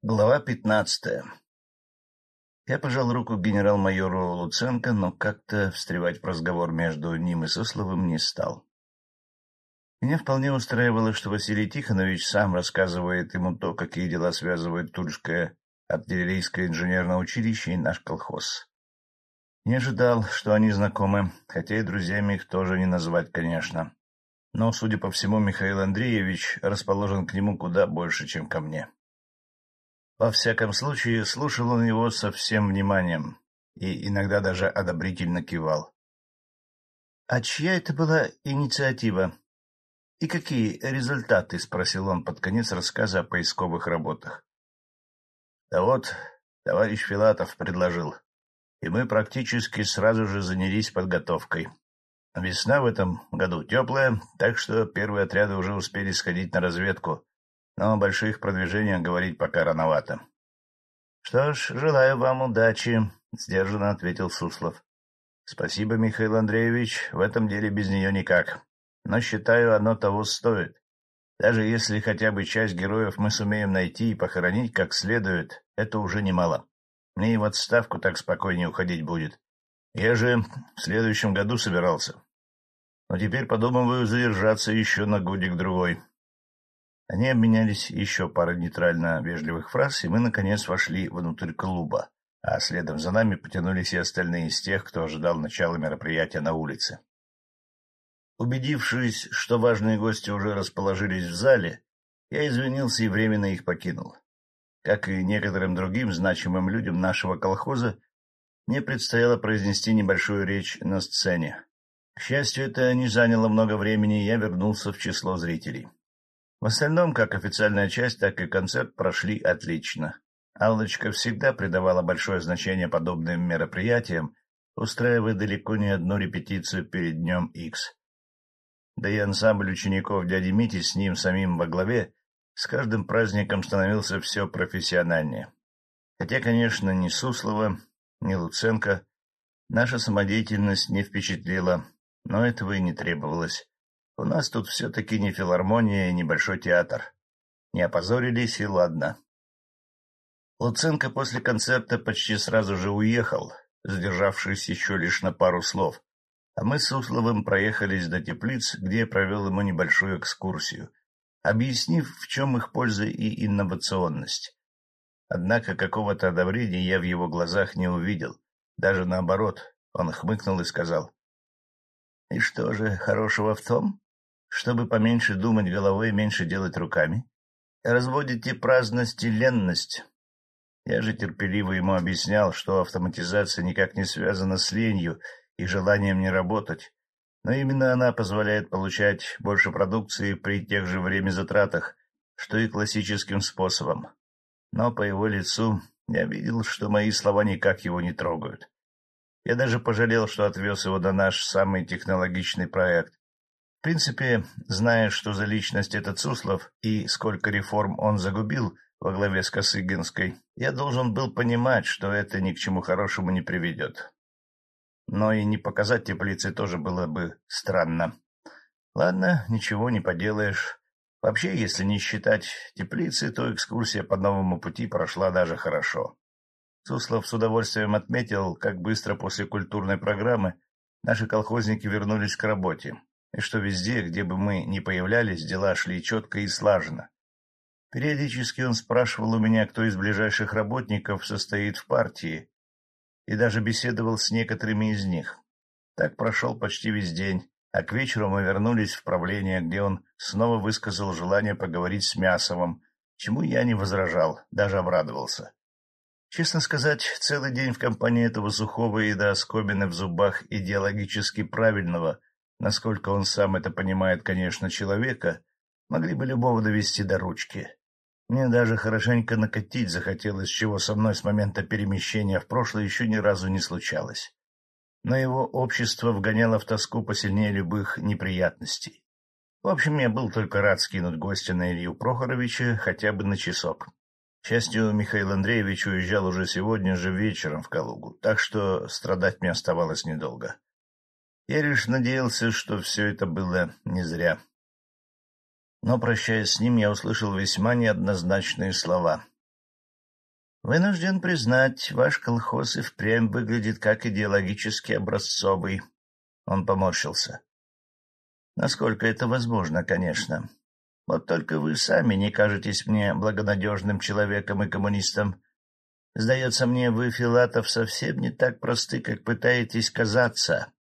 Глава пятнадцатая Я пожал руку генерал-майору Луценко, но как-то встревать в разговор между ним и Сусловым не стал. Меня вполне устраивало, что Василий Тихонович сам рассказывает ему то, какие дела связывают Тульское артиллерийское инженерное училище и наш колхоз. Не ожидал, что они знакомы, хотя и друзьями их тоже не назвать, конечно. Но, судя по всему, Михаил Андреевич расположен к нему куда больше, чем ко мне. Во всяком случае, слушал он его со всем вниманием и иногда даже одобрительно кивал. — А чья это была инициатива? И какие результаты? — спросил он под конец рассказа о поисковых работах. — Да вот, товарищ Филатов предложил, и мы практически сразу же занялись подготовкой. Весна в этом году теплая, так что первые отряды уже успели сходить на разведку но о больших продвижениях говорить пока рановато. — Что ж, желаю вам удачи, — сдержанно ответил Суслов. — Спасибо, Михаил Андреевич, в этом деле без нее никак. Но считаю, оно того стоит. Даже если хотя бы часть героев мы сумеем найти и похоронить как следует, это уже немало. Мне и в отставку так спокойнее уходить будет. Я же в следующем году собирался. Но теперь подумываю задержаться еще на годик-другой. Они обменялись еще парой нейтрально вежливых фраз, и мы, наконец, вошли внутрь клуба, а следом за нами потянулись и остальные из тех, кто ожидал начала мероприятия на улице. Убедившись, что важные гости уже расположились в зале, я извинился и временно их покинул. Как и некоторым другим значимым людям нашего колхоза, мне предстояло произнести небольшую речь на сцене. К счастью, это не заняло много времени, и я вернулся в число зрителей. В остальном, как официальная часть, так и концерт прошли отлично. Аллочка всегда придавала большое значение подобным мероприятиям, устраивая далеко не одну репетицию перед днем Икс. Да и ансамбль учеников дяди Мити с ним самим во главе с каждым праздником становился все профессиональнее. Хотя, конечно, ни Суслова, ни Луценко наша самодеятельность не впечатлила, но этого и не требовалось. У нас тут все-таки не филармония и небольшой театр. Не опозорились, и ладно. Луценко после концерта почти сразу же уехал, задержавшись еще лишь на пару слов, а мы с Условым проехались до теплиц, где я провел ему небольшую экскурсию, объяснив, в чем их польза и инновационность. Однако какого-то одобрения я в его глазах не увидел, даже наоборот, он хмыкнул и сказал. — И что же хорошего в том, чтобы поменьше думать головой и меньше делать руками? Разводите праздность и ленность. Я же терпеливо ему объяснял, что автоматизация никак не связана с ленью и желанием не работать, но именно она позволяет получать больше продукции при тех же времязатратах, что и классическим способом. Но по его лицу я видел, что мои слова никак его не трогают. Я даже пожалел, что отвез его на наш самый технологичный проект, в принципе, зная, что за личность этот Суслов и сколько реформ он загубил во главе с Косыгинской, я должен был понимать, что это ни к чему хорошему не приведет. Но и не показать теплицы тоже было бы странно. Ладно, ничего не поделаешь. Вообще, если не считать теплицы, то экскурсия по новому пути прошла даже хорошо. Суслов с удовольствием отметил, как быстро после культурной программы наши колхозники вернулись к работе и что везде, где бы мы ни появлялись, дела шли четко и слаженно. Периодически он спрашивал у меня, кто из ближайших работников состоит в партии, и даже беседовал с некоторыми из них. Так прошел почти весь день, а к вечеру мы вернулись в правление, где он снова высказал желание поговорить с Мясовым, чему я не возражал, даже обрадовался. Честно сказать, целый день в компании этого сухого и до в зубах идеологически правильного насколько он сам это понимает, конечно, человека, могли бы любого довести до ручки. Мне даже хорошенько накатить захотелось, чего со мной с момента перемещения в прошлое еще ни разу не случалось. Но его общество вгоняло в тоску посильнее любых неприятностей. В общем, я был только рад скинуть гостя на Илью Прохоровича хотя бы на часок. К счастью, Михаил Андреевич уезжал уже сегодня же вечером в Калугу, так что страдать мне оставалось недолго. Я лишь надеялся, что все это было не зря. Но, прощаясь с ним, я услышал весьма неоднозначные слова. — Вынужден признать, ваш колхоз и впрямь выглядит как идеологически образцовый. Он поморщился. — Насколько это возможно, конечно. Вот только вы сами не кажетесь мне благонадежным человеком и коммунистом. Сдается мне, вы, Филатов, совсем не так просты, как пытаетесь казаться.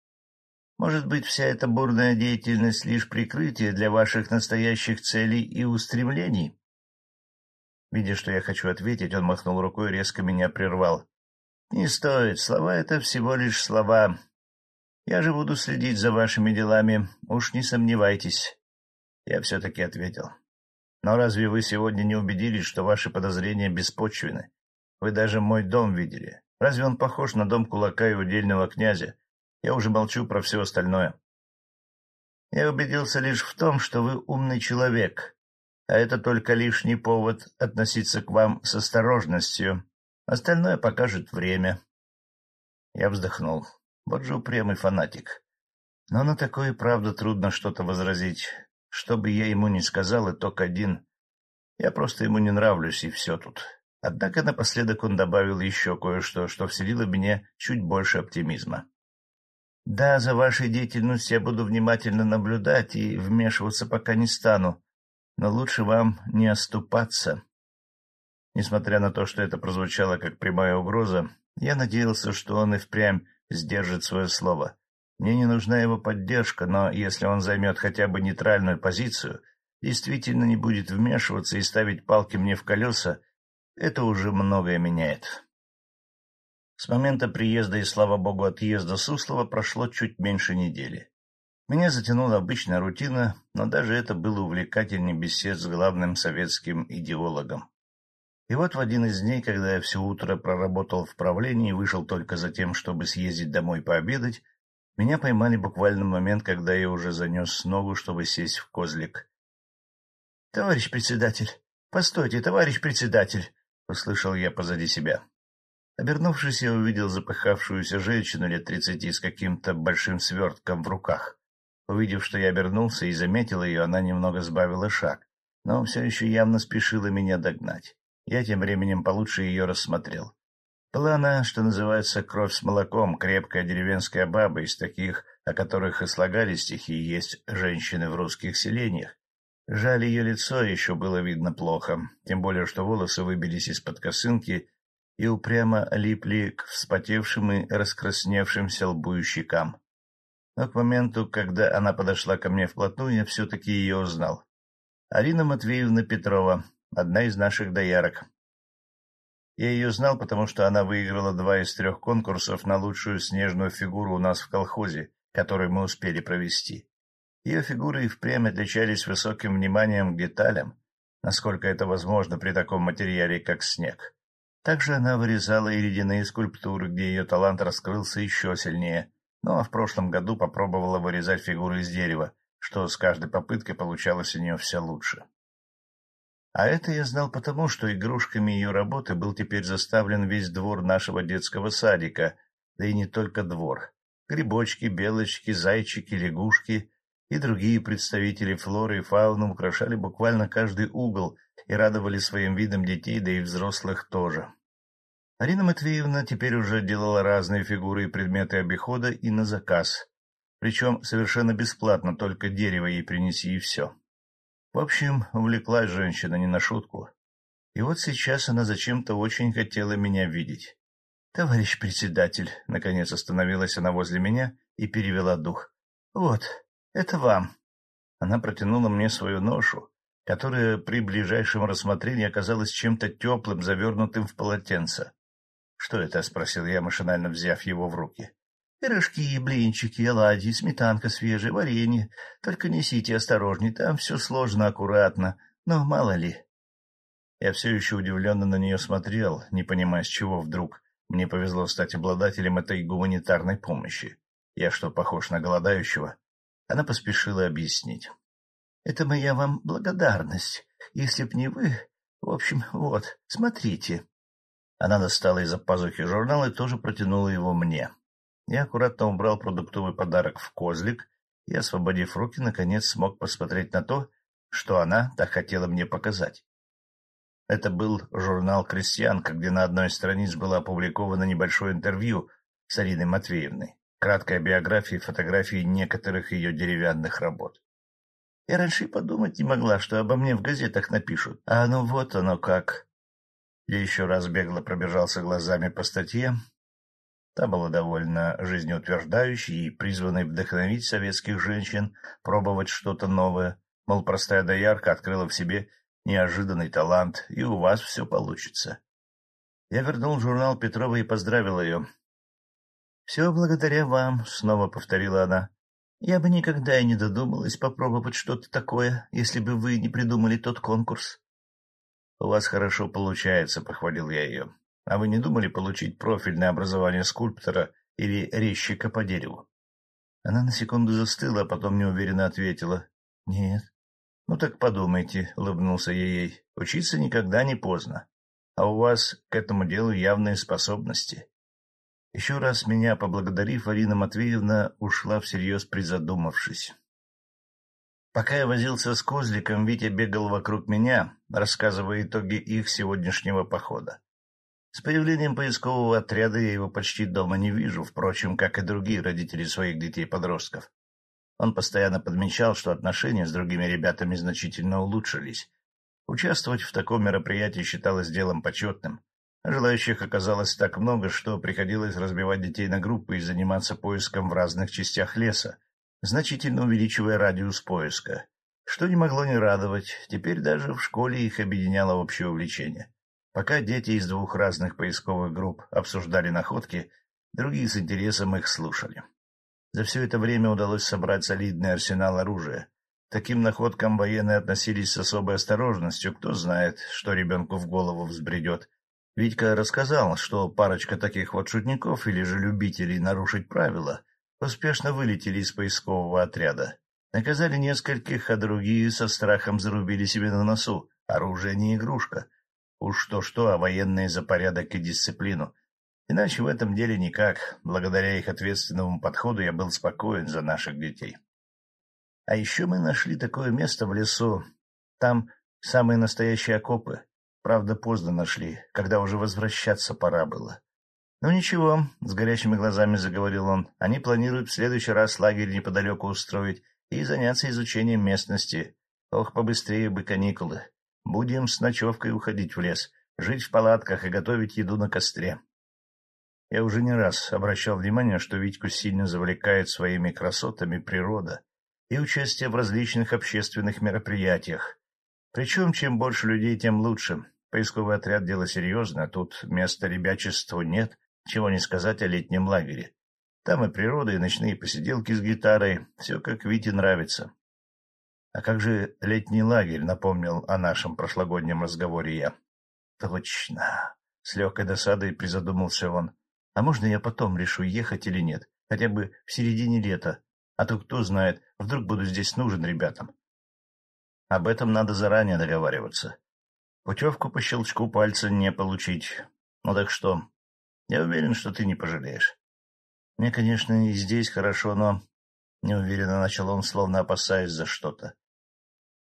Может быть, вся эта бурная деятельность — лишь прикрытие для ваших настоящих целей и устремлений? Видя, что я хочу ответить, он махнул рукой и резко меня прервал. — Не стоит, слова — это всего лишь слова. Я же буду следить за вашими делами, уж не сомневайтесь. Я все-таки ответил. Но разве вы сегодня не убедились, что ваши подозрения беспочвены? Вы даже мой дом видели. Разве он похож на дом кулака и удельного князя? Я уже молчу про все остальное. Я убедился лишь в том, что вы умный человек, а это только лишний повод относиться к вам с осторожностью. Остальное покажет время. Я вздохнул. Вот же упрямый фанатик. Но на такое, правда, трудно что-то возразить. Что бы я ему ни сказал, итог один. Я просто ему не нравлюсь, и все тут. Однако напоследок он добавил еще кое-что, что вселило меня чуть больше оптимизма. — Да, за вашей деятельностью я буду внимательно наблюдать и вмешиваться пока не стану, но лучше вам не оступаться. Несмотря на то, что это прозвучало как прямая угроза, я надеялся, что он и впрямь сдержит свое слово. Мне не нужна его поддержка, но если он займет хотя бы нейтральную позицию, действительно не будет вмешиваться и ставить палки мне в колеса, это уже многое меняет. С момента приезда и, слава богу, отъезда Суслова прошло чуть меньше недели. Меня затянула обычная рутина, но даже это было увлекательнее бесед с главным советским идеологом. И вот в один из дней, когда я все утро проработал в правлении и вышел только за тем, чтобы съездить домой пообедать, меня поймали буквально в момент, когда я уже занес ногу, чтобы сесть в козлик. — Товарищ председатель! Постойте, товарищ председатель! — услышал я позади себя. Обернувшись, я увидел запыхавшуюся женщину лет тридцати с каким-то большим свертком в руках. Увидев, что я обернулся и заметил ее, она немного сбавила шаг, но все еще явно спешила меня догнать. Я тем временем получше ее рассмотрел. Была она, что называется, кровь с молоком, крепкая деревенская баба из таких, о которых и слагали стихи, есть женщины в русских селениях. Жаль, ее лицо еще было видно плохо, тем более, что волосы выбились из-под косынки и упрямо липли к вспотевшим и раскрасневшимся лбу и щекам. Но к моменту, когда она подошла ко мне вплотную, я все-таки ее узнал. Арина Матвеевна Петрова, одна из наших доярок, я ее знал, потому что она выиграла два из трех конкурсов на лучшую снежную фигуру у нас в колхозе, который мы успели провести. Ее фигуры и впрямь отличались высоким вниманием к деталям, насколько это возможно при таком материале, как снег. Также она вырезала и ледяные скульптуры, где ее талант раскрылся еще сильнее, ну а в прошлом году попробовала вырезать фигуры из дерева, что с каждой попыткой получалось у нее все лучше. А это я знал потому, что игрушками ее работы был теперь заставлен весь двор нашего детского садика, да и не только двор. Грибочки, белочки, зайчики, лягушки и другие представители флоры и фауны украшали буквально каждый угол и радовали своим видом детей, да и взрослых тоже. Арина Матвеевна теперь уже делала разные фигуры и предметы обихода и на заказ, причем совершенно бесплатно, только дерево ей принеси и все. В общем, увлеклась женщина не на шутку. И вот сейчас она зачем-то очень хотела меня видеть. — Товарищ председатель, — наконец остановилась она возле меня и перевела дух. — Вот, это вам. Она протянула мне свою ношу, которая при ближайшем рассмотрении оказалась чем-то теплым, завернутым в полотенце. — Что это? — спросил я, машинально взяв его в руки. Пирожки, блинчики, оладьи, сметанка свежая, варенье. Только несите осторожней, там все сложно, аккуратно. Но мало ли. Я все еще удивленно на нее смотрел, не понимая, с чего вдруг мне повезло стать обладателем этой гуманитарной помощи. Я что, похож на голодающего? Она поспешила объяснить. — Это моя вам благодарность. Если б не вы... В общем, вот, смотрите. Она достала из-за пазухи журнал и тоже протянула его мне. Я аккуратно убрал продуктовый подарок в козлик и, освободив руки, наконец смог посмотреть на то, что она так хотела мне показать. Это был журнал «Крестьянка», где на одной из страниц было опубликовано небольшое интервью с Ариной Матвеевной, краткая биография и фотографии некоторых ее деревянных работ. Я раньше и подумать не могла, что обо мне в газетах напишут. А ну вот оно как. Я еще раз бегло пробежался глазами по статье. Та была довольно жизнеутверждающей и призванной вдохновить советских женщин пробовать что-то новое. Мол, простая доярка открыла в себе неожиданный талант, и у вас все получится. Я вернул журнал Петрова и поздравил ее. — Все благодаря вам, — снова повторила она. Я бы никогда и не додумалась попробовать что-то такое, если бы вы не придумали тот конкурс. — У вас хорошо получается, — похвалил я ее. — А вы не думали получить профильное образование скульптора или резчика по дереву? Она на секунду застыла, а потом неуверенно ответила. — Нет. — Ну так подумайте, — улыбнулся я ей. — Учиться никогда не поздно. А у вас к этому делу явные способности. Еще раз меня поблагодарив, Арина Матвеевна ушла всерьез призадумавшись. Пока я возился с козликом, Витя бегал вокруг меня, рассказывая итоги их сегодняшнего похода. С появлением поискового отряда я его почти дома не вижу, впрочем, как и другие родители своих детей-подростков. Он постоянно подмечал, что отношения с другими ребятами значительно улучшились. Участвовать в таком мероприятии считалось делом почетным, Желающих оказалось так много, что приходилось разбивать детей на группы и заниматься поиском в разных частях леса, значительно увеличивая радиус поиска. Что не могло не радовать, теперь даже в школе их объединяло общее увлечение. Пока дети из двух разных поисковых групп обсуждали находки, другие с интересом их слушали. За все это время удалось собрать солидный арсенал оружия. таким находкам военные относились с особой осторожностью, кто знает, что ребенку в голову взбредет, Витька рассказал, что парочка таких вот шутников или же любителей нарушить правила успешно вылетели из поискового отряда. Наказали нескольких, а другие со страхом зарубили себе на носу. Оружие не игрушка. Уж то-что, а военные за порядок и дисциплину. Иначе в этом деле никак. Благодаря их ответственному подходу я был спокоен за наших детей. А еще мы нашли такое место в лесу. Там самые настоящие окопы. Правда, поздно нашли, когда уже возвращаться пора было. — Ну ничего, — с горящими глазами заговорил он, — они планируют в следующий раз лагерь неподалеку устроить и заняться изучением местности. Ох, побыстрее бы каникулы. Будем с ночевкой уходить в лес, жить в палатках и готовить еду на костре. Я уже не раз обращал внимание, что Витьку сильно завлекает своими красотами природа и участие в различных общественных мероприятиях. Причем, чем больше людей, тем лучше. Поисковый отряд — дело серьезное, тут места ребячеству нет, чего не сказать о летнем лагере. Там и природа, и ночные посиделки с гитарой, все как Вите нравится. — А как же летний лагерь, — напомнил о нашем прошлогоднем разговоре я. — Точно. С легкой досадой призадумался он. — А можно я потом решу, ехать или нет? Хотя бы в середине лета. А то кто знает, вдруг буду здесь нужен ребятам. Об этом надо заранее договариваться. Путевку по щелчку пальца не получить. Ну так что? Я уверен, что ты не пожалеешь. Мне, конечно, и здесь хорошо, но... Неуверенно начал он, словно опасаясь за что-то.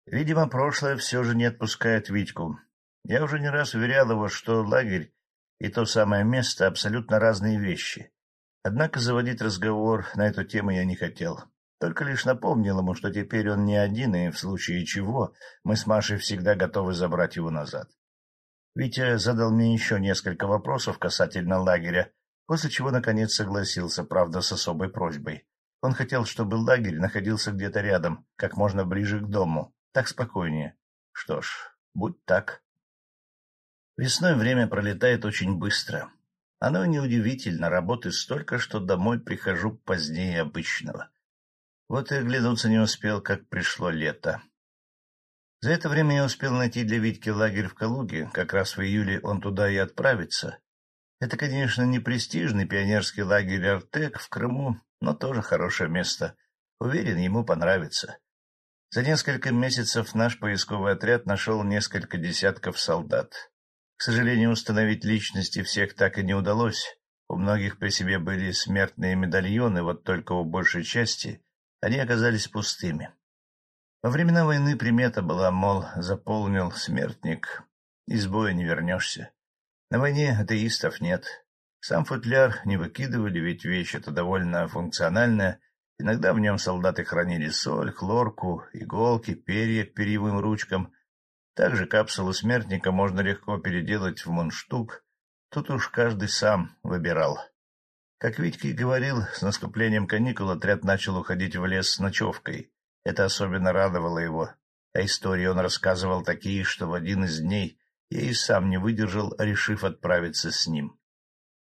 Видимо, прошлое все же не отпускает Витьку. Я уже не раз уверял его, что лагерь и то самое место — абсолютно разные вещи. Однако заводить разговор на эту тему я не хотел. Только лишь напомнил ему, что теперь он не один, и в случае чего мы с Машей всегда готовы забрать его назад. Витя задал мне еще несколько вопросов касательно лагеря, после чего, наконец, согласился, правда, с особой просьбой. Он хотел, чтобы лагерь находился где-то рядом, как можно ближе к дому. Так спокойнее. Что ж, будь так. Весной время пролетает очень быстро. Оно неудивительно, работы столько, что домой прихожу позднее обычного. Вот и оглянуться не успел, как пришло лето. За это время я успел найти для Витьки лагерь в Калуге, как раз в июле он туда и отправится. Это, конечно, не престижный пионерский лагерь «Артек» в Крыму, но тоже хорошее место. Уверен, ему понравится. За несколько месяцев наш поисковый отряд нашел несколько десятков солдат. К сожалению, установить личности всех так и не удалось. У многих при себе были смертные медальоны, вот только у большей части они оказались пустыми. Во времена войны примета была, мол, заполнил смертник, из боя не вернешься. На войне атеистов нет. Сам футляр не выкидывали, ведь вещь эта довольно функциональная. Иногда в нем солдаты хранили соль, хлорку, иголки, перья к перьевым ручкам. Также капсулу смертника можно легко переделать в мундштук. Тут уж каждый сам выбирал. Как Витьки говорил, с наступлением каникул отряд начал уходить в лес с ночевкой. Это особенно радовало его. А истории он рассказывал такие, что в один из дней я и сам не выдержал, решив отправиться с ним.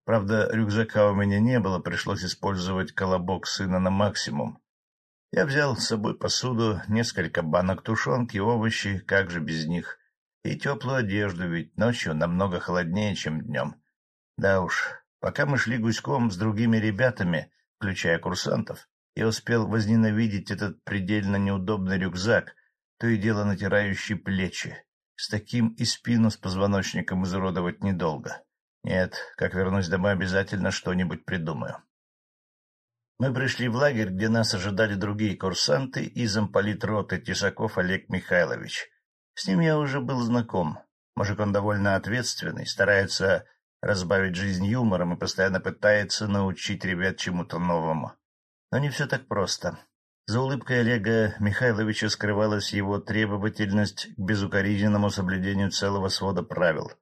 Правда, рюкзака у меня не было, пришлось использовать колобок сына на максимум. Я взял с собой посуду, несколько банок тушенки, овощи, как же без них, и теплую одежду, ведь ночью намного холоднее, чем днем. Да уж, Пока мы шли гуськом с другими ребятами, включая курсантов, я успел возненавидеть этот предельно неудобный рюкзак, то и дело натирающий плечи. С таким и спину с позвоночником изуродовать недолго. Нет, как вернусь домой, обязательно что-нибудь придумаю. Мы пришли в лагерь, где нас ожидали другие курсанты и замполит роты Тесаков Олег Михайлович. С ним я уже был знаком. Мужик он довольно ответственный, старается разбавить жизнь юмором и постоянно пытается научить ребят чему-то новому. Но не все так просто. За улыбкой Олега Михайловича скрывалась его требовательность к безукоризненному соблюдению целого свода правил.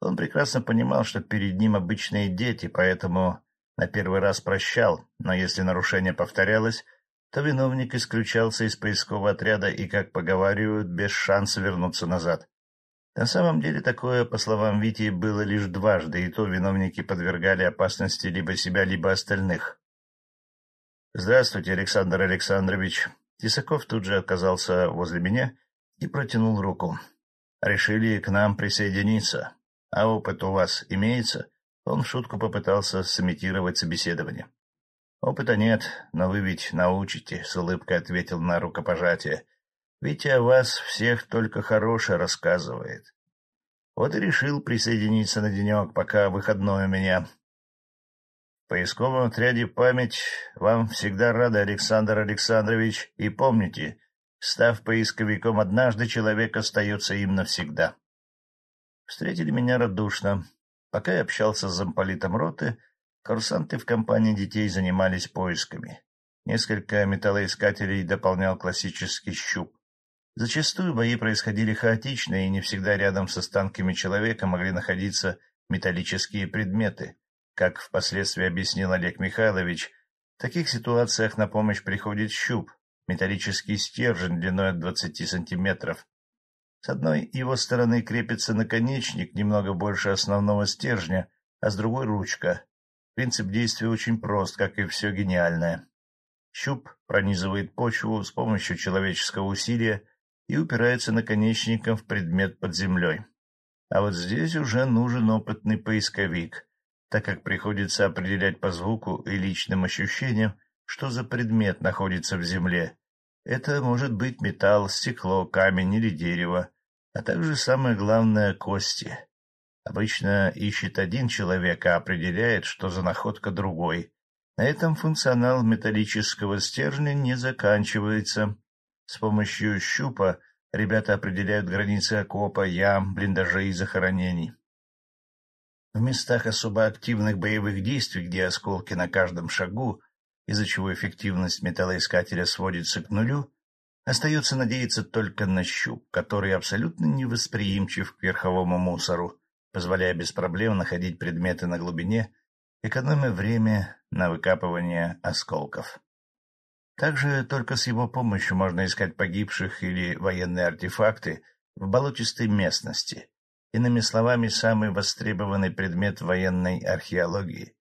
Он прекрасно понимал, что перед ним обычные дети, поэтому на первый раз прощал, но если нарушение повторялось, то виновник исключался из поискового отряда и, как поговаривают, без шанса вернуться назад. На самом деле такое, по словам Вити, было лишь дважды, и то виновники подвергали опасности либо себя, либо остальных. — Здравствуйте, Александр Александрович. Тисаков тут же оказался возле меня и протянул руку. — Решили к нам присоединиться. А опыт у вас имеется? Он в шутку попытался сымитировать собеседование. — Опыта нет, но вы ведь научите, — с улыбкой ответил на рукопожатие. Ведь о вас всех только хорошее рассказывает. Вот и решил присоединиться на денек, пока выходной у меня. В поисковом отряде «Память» вам всегда рада, Александр Александрович, и помните, став поисковиком однажды, человек остается им навсегда. Встретили меня радушно. Пока я общался с замполитом роты, курсанты в компании детей занимались поисками. Несколько металлоискателей дополнял классический щуп. Зачастую бои происходили хаотично, и не всегда рядом с останками человека могли находиться металлические предметы. Как впоследствии объяснил Олег Михайлович, в таких ситуациях на помощь приходит щуп, металлический стержень длиной от 20 сантиметров. С одной его стороны крепится наконечник, немного больше основного стержня, а с другой — ручка. Принцип действия очень прост, как и все гениальное. Щуп пронизывает почву с помощью человеческого усилия, и упирается наконечником в предмет под землей. А вот здесь уже нужен опытный поисковик, так как приходится определять по звуку и личным ощущениям, что за предмет находится в земле. Это может быть металл, стекло, камень или дерево, а также самое главное — кости. Обычно ищет один человек, а определяет, что за находка другой. На этом функционал металлического стержня не заканчивается. С помощью щупа ребята определяют границы окопа, ям, блиндажей и захоронений. В местах особо активных боевых действий, где осколки на каждом шагу, из-за чего эффективность металлоискателя сводится к нулю, остается надеяться только на щуп, который абсолютно невосприимчив к верховому мусору, позволяя без проблем находить предметы на глубине, экономя время на выкапывание осколков. Также только с его помощью можно искать погибших или военные артефакты в болотистой местности. Иными словами, самый востребованный предмет военной археологии.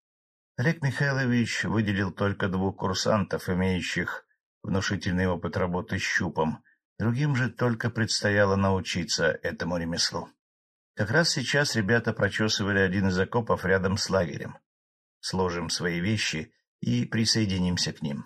Олег Михайлович выделил только двух курсантов, имеющих внушительный опыт работы с щупом. Другим же только предстояло научиться этому ремеслу. Как раз сейчас ребята прочесывали один из окопов рядом с лагерем. Сложим свои вещи и присоединимся к ним.